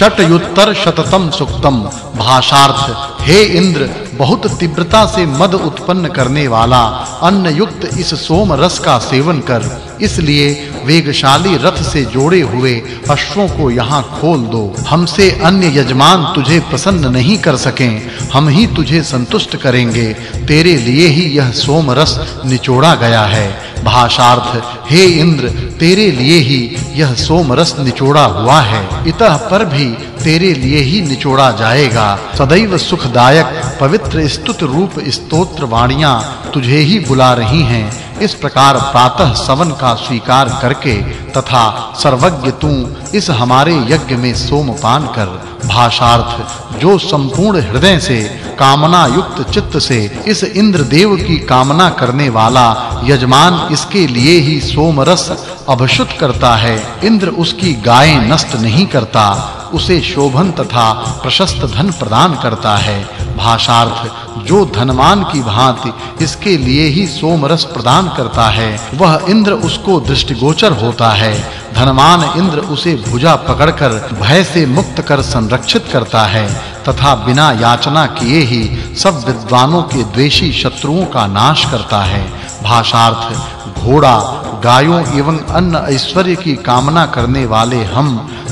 षटयुत्तर शततम सुक्तम। भाषार्थ, हे इंद्र, बहुत तीव्रता से मद उत्पन्न करने वाला अन्न युक्त इस सोम रस का सेवन कर। इसलिए वेगशाली रथ से जोड़े हुए अश्वों को यहाँ खोल दो। हमसे अन्य यजमान तुझे प्रसन्न नहीं कर सकें। हम ही तुझे संतुष्ट करेंगे। तेरे लिए ही यह सोम रस निचोड़ा गया है। भाषार्थ, हे इंद्र, तेरे लिए ही यह सोम रस निचोड़ा हुआ है। इतः पर भी तेरे लिए ही निचोड़ा जाएगा। सदैव सुखदायक, पवित्र, स्तुत रूप, स्तोत्र वाणियाँ तुझे ही बुला रही हैं। इस प्रकार प्रातः सवन का स्वीकार करके तथा सर्वज्ञ तू इस हमारे यज्ञ में सोमपान कर, भाषार्थ, जो संपूर्ण हृदय से कामना युक्त चित्त से, इस इंद्र देव की कामना करने वाला यजमान इसके लिए ही सोमरस अभिषुत करता है, इंद्र उसकी गाय नष्ट नहीं करता। उसे शोभन तथा प्रशस्त धन प्रदान करता है। भाषार्थ, जो धनवान की भांति इसके लिए ही सोमरस प्रदान करता है, वह इंद्र उसको दृष्टिगोचर होता है। धनवान इंद्र उसे भुजा पकड़कर भय से मुक्त कर संरक्षित करता है, तथा बिना याचना किए ही सब विद्वानों के द्वेषी शत्रुओं का नाश करता है। भाषार्थ, घोड़ा, गायों एवं अन्य ऐश्वर्य की कामना करने वाले हम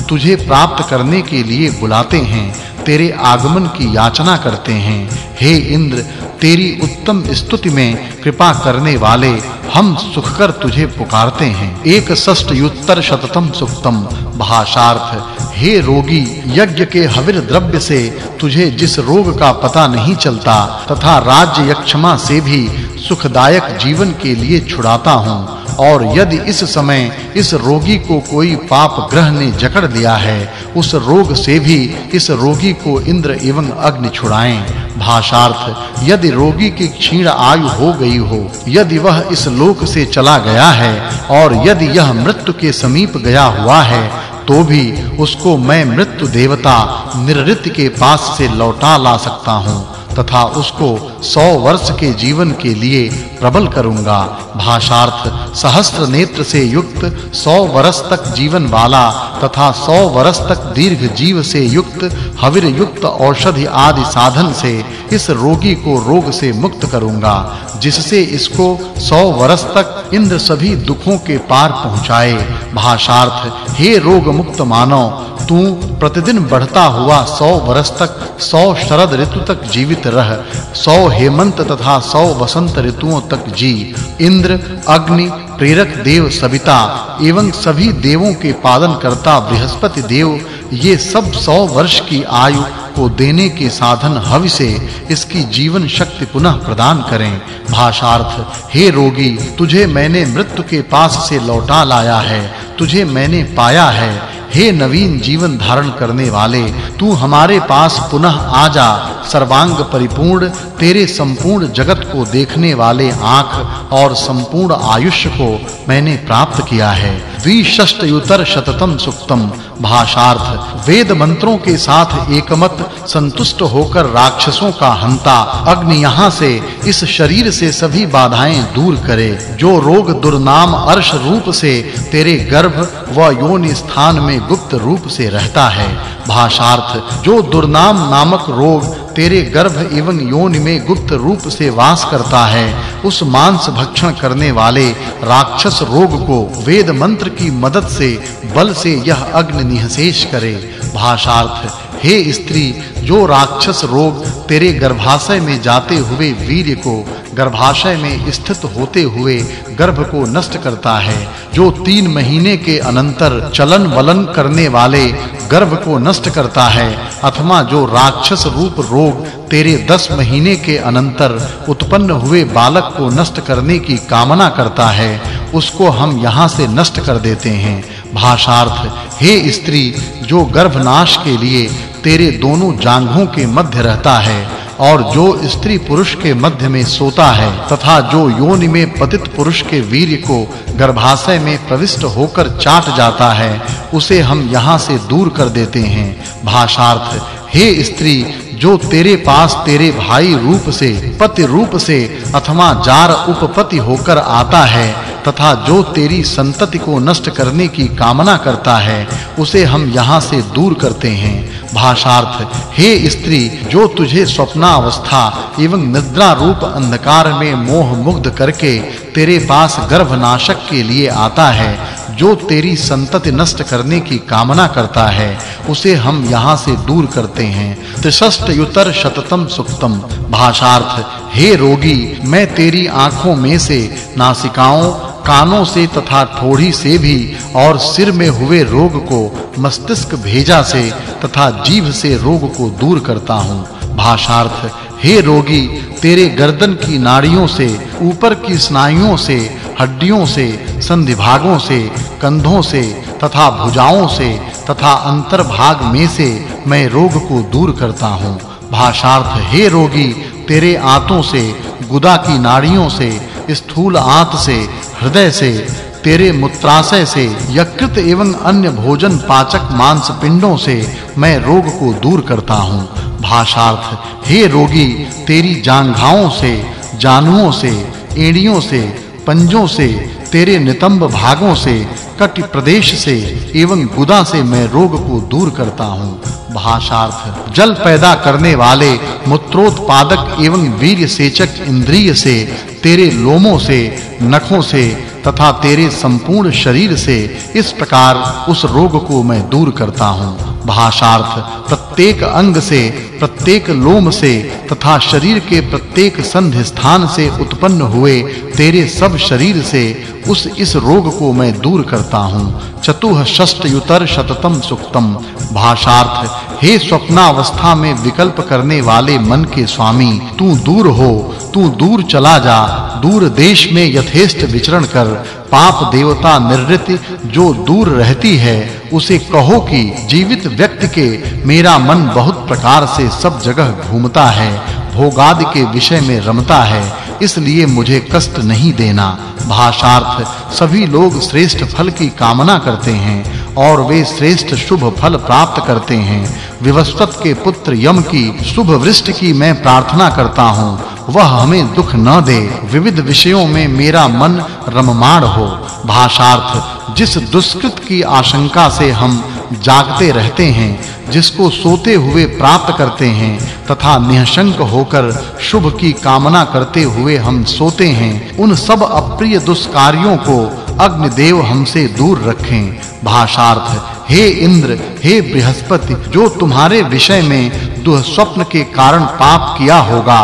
तुझे प्राप्त करने के लिए बुलाते हैं, तेरे आगमन की याचना करते हैं। हे इंद्र, तेरी उत्तम स्तुति में कृपा करने वाले हम सुखकर तुझे पुकारते हैं। एक षष्ठ युत्तर शततम सुक्तम, भाषार्थ, हे रोगी, यज्ञ के हविर द्रव्य से तुझे जिस रोग का पता नहीं चलता, तथा राज्य यक्षमा से भी सुखदायक जीवन के लिए छुड़ाता हूँ। और यदि इस समय इस रोगी को कोई पाप ग्रह ने जकड़ लिया है, उस रोग से भी इस रोगी को इंद्र एवं अग्नि छुड़ाएँ। भाषार्थ, यदि रोगी की क्षीण आयु हो गई हो, यदि वह इस लोक से चला गया है और यदि यह मृत्यु के समीप गया हुआ है तो भी उसको मैं मृत्यु देवता निरृत्य के पास से लौटा ला सकता हूँ। तथा उसको 100 वर्ष के जीवन के लिए प्रबल करूँगा। भाषार्थ, सहस्त्र नेत्र से युक्त 100 वर्ष तक जीवन वाला तथा 100 वर्ष तक दीर्घ जीव से युक्त हविर युक्त औषधि आदि साधन से इस रोगी को रोग से मुक्त करूँगा, जिससे इसको 100 वर्ष तक इंद्र सभी दुखों के पार पहुँचाए। भाषार्थ, हे रोग मुक्त मानव तू प्रतिदिन बढ़ता हुआ 100 वर्ष तक 100 शरद ऋतु तक जीवित रह 100 हेमंत तथा 100 वसंत ऋतुओं तक जी। इंद्र, अग्नि, प्रेरक देव सविता, एवं सभी देवों के पालन करता बृहस्पति देव, ये सब 100 वर्ष की आयु को देने के साधन हवि से इसकी जीवन शक्ति पुनः प्रदान करें। भाषार्थ, हे रोगी, तुझे मैंने मृत्यु के पास से लौटा लाया है, तुझे मैंने पाया है। हे नवीन जीवन धारण करने वाले, तू हमारे पास पुनः आ जा। सर्वांग परिपूर्ण, तेरे संपूर्ण जगत को देखने वाले आँख और संपूर्ण आयुष्य को मैंने प्राप्त किया है। द्विषष्टयुतर शततम सुक्तम भाषार्थ वेद मंत्रों के साथ एकमत, संतुष्ट होकर राक्षसों का हंता। अग्नि यहाँ से, इस शरीर से सभी बाधाएँ दूर करे। जो रोग दुर्नाम अर्श रूप से तेरे गर्भ व योनि स्थान में गुप्त रूप से रहता है। भाषार्थ, जो दुर्नाम नामक रोग तेरे गर्भ एवं योनि में गुप्त रूप से वास करता है, उस मांस भक्षण करने वाले राक्षस रोग को वेद मंत्र की मदद से, बल से यह अग्नि निहशेष करे। भाषार्थ, हे स्त्री, जो राक्षस रोग तेरे गर्भाशय में जाते हुए वीर्य को गर्भाशय में स्थित होते हुए गर्भ को नष्ट करता है, जो तीन महीने के अनंतर चलन वलन करने वाले गर्भ को नष्ट करता है, अथवा जो राक्षस रूप रोग तेरे दस महीने के अनंतर उत्पन्न हुए बालक को नष्ट करने की कामना करता है, उसको हम यहाँ से नष्ट कर देते हैं। भाषार्थ, हे स्त्री, जो गर्भनाश के लिए तेरे दोनों जांघों के मध्य रहता है और जो स्त्री पुरुष के मध्य में सोता है तथा जो योनि में पतित पुरुष के वीर्य को गर्भाशय में प्रविष्ट होकर चाट जाता है, उसे हम यहाँ से दूर कर देते हैं। भाषार्थ, हे स्त्री, जो तेरे पास तेरे भाई रूप से, पति रूप से अथवा जार उपपति होकर आता है तथा जो तेरी संतति को नष्ट करने की कामना करता है, उसे हम यहाँ से दूर करते हैं। भाषार्थ। हे स्त्री, जो तुझे स्वप्नावस्था एवं निद्रा रूप अंधकार में मोह मुग्ध करके तेरे पास गर्भनाशक के लिए आता है, जो तेरी संतति नष्ट करने की कामना करता है, उसे हम यहाँ से दूर करते हैं। त्रिषष्ट युतर शततम सुक्तम। भाषार्थ, हे रोगी, मैं तेरी आँखों में से नासिकाओं कानों से तथा ठोड़ी से भी और सिर में हुए रोग को मस्तिष्क भेजा से तथा जीभ से रोग को दूर करता हूँ। भाषार्थ, हे रोगी, तेरे गर्दन की नाड़ियों से, ऊपर की स्नायुओं से, हड्डियों से, संधिभागों से, कंधों से तथा भुजाओं से तथा अंतर्भाग में से मैं रोग को दूर करता हूँ। भाषार्थ, हे रोगी, तेरे आंतों से, गुदा की नाड़ियों से, स्थूल आंत से हृदय से, तेरे मूत्राशय से, यकृत एवं अन्य भोजन पाचक मांस पिंडों से मैं रोग को दूर करता हूँ। भाषार्थ, हे रोगी, तेरी जांघाओं से जानुओं से, एड़ियों से, पंजों से, तेरे नितंब भागों से कटि प्रदेश से, एवं गुदा से मैं रोग को दूर करता हूँ। भाषार्थ, जल पैदा करने वाले, मूत्रोत्पादक एवं वीर्य सेचक इंद्रिय से, तेरे लोमों से, नखों से, तथा तेरे संपूर्ण शरीर से, इस प्रकार उस रोग को मैं दूर करता हूँ। भाषार्थ प्रत्येक अंग से, प्रत्येक लोम से तथा शरीर के प्रत्येक संधि स्थान से उत्पन्न हुए तेरे सब शरीर से उस इस रोग को मैं दूर करता हूँ। चतुह षष्ठ युतर शततम सुक्तम। भाषार्थ हे स्वप्नावस्था में विकल्प करने वाले मन के स्वामी, तू दूर हो, तू दूर चला जा, दूर देश में यथेष्ट विचरण कर। पाप देवता निर्वृत्ति जो दूर रहती है, उसे कहो कि जीवित व्यक्ति के मेरा मन बहुत प्रकार से सब जगह घूमता है, भोगादि के विषय में रमता है, इसलिए मुझे कष्ट नहीं देना। भाषार्थ, सभी लोग श्रेष्ठ फल की कामना करते हैं। और वे श्रेष्ठ शुभ फल प्राप्त करते हैं। विवस्वत के पुत्र यम की शुभ वृष्टि की मैं प्रार्थना करता हूँ। वह हमें दुख न दे। विविध विषयों में मेरा मन रममाण हो। भाषार्थ, जिस दुष्कृत की आशंका से हम जागते रहते हैं, जिसको सोते हुए प्राप्त करते हैं, तथा निहशंक होकर शुभ की कामना करते हुए हम सोते हैं, उन सब अप्रिय दुष्कार्यों को अग्निदेव हमसे दूर रखें। भाषार्थ हे। इंद्र, हे बृहस्पति, जो तुम्हारे विषय में दुःस्वप्न के कारण पाप किया होगा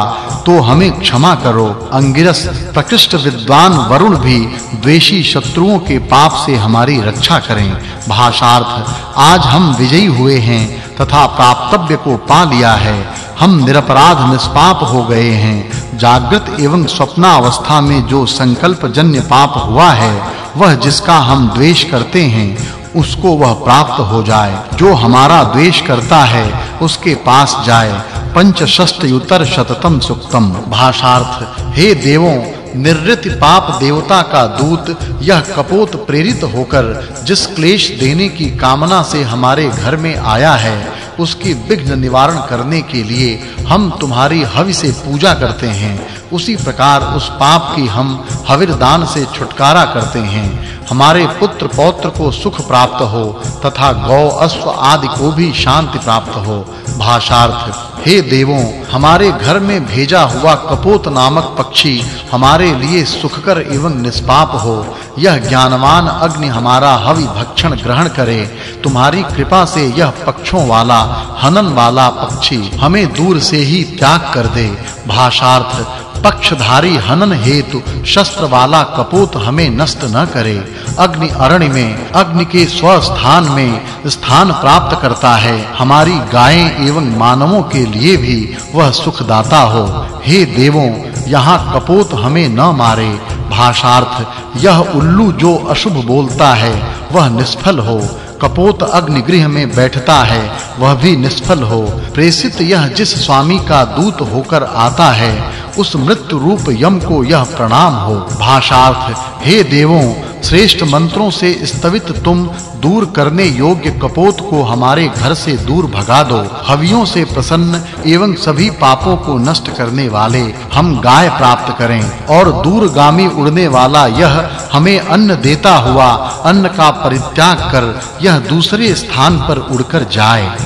तो हमें क्षमा करो। अंगिरस, प्रकृष्ट विद्वान वरुण भी द्वेषी शत्रुओं के पाप से हमारी रक्षा करें। भाषार्थ आज हम विजयी हुए हैं तथा प्राप्तव्य को पा लिया है। हम निरपराध, निष्पाप हो गए हैं। जागृत एवं स्वप्नावस्था में जो संकल्प जन्य पाप हुआ है वह जिसका हम द्वेष करते हैं, उसको वह प्राप्त हो जाए। जो हमारा द्वेष करता है, उसके पास जाए। पंचषष्ट युतर शततम सुक्तम। भाषार्थ, हे देवों निर्ऋत पाप देवता का दूत, यह कपोत प्रेरित होकर जिस क्लेश देने की कामना से हमारे घर में आया है, उसकी विघ्न निवारण करने के लिए हम तुम्हारी हवि से पूजा करते हैं। उसी प्रकार उस पाप की हम हविर दान से छुटकारा करते हैं। हमारे पुत्र पौत्र को सुख प्राप्त हो तथा गौ अश्व आदि को भी शांति प्राप्त हो। भाषार्थ, हे देवों, हमारे घर में भेजा हुआ कपोत नामक पक्षी हमारे लिए सुखकर एवं निष्पाप हो। यह ज्ञानवान अग्नि हमारा हवि भक्षण ग्रहण करे। तुम्हारी कृपा से यह पक्षों वाला, हनन वाला पक्षी हमें दूर से ही त्याग कर दे। भाषार्थ पक्षधारी हनन हेतु शस्त्र वाला कपोत हमें नष्ट न करे। अग्नि अरण्य में, अग्नि के स्वस्थान में स्थान प्राप्त करता है। हमारी गायें एवं मानवों के लिए भी वह सुखदाता हो। हे देवों, यहाँ कपोत हमें न मारे। भाषार्थ, यह उल्लू जो अशुभ बोलता है, वह निष्फल हो। कपोत अग्निगृह में बैठता है, वह भी निष्फल हो। प्रेषित यह जिस स्वामी का दूत होकर आता है उस मृत्यु रूप यम को यह प्रणाम हो। भाषार्थ, हे देवों, श्रेष्ठ मंत्रों से स्तवित तुम दूर करने योग्य कपोत को हमारे घर से दूर भगा दो। हवियों से प्रसन्न एवं सभी पापों को नष्ट करने वाले हम गाय प्राप्त करें और दूरगामी उड़ने वाला यह हमें अन्न देता हुआ अन्न का परित्याग कर यह दूसरे स्थान पर उड़कर जाए।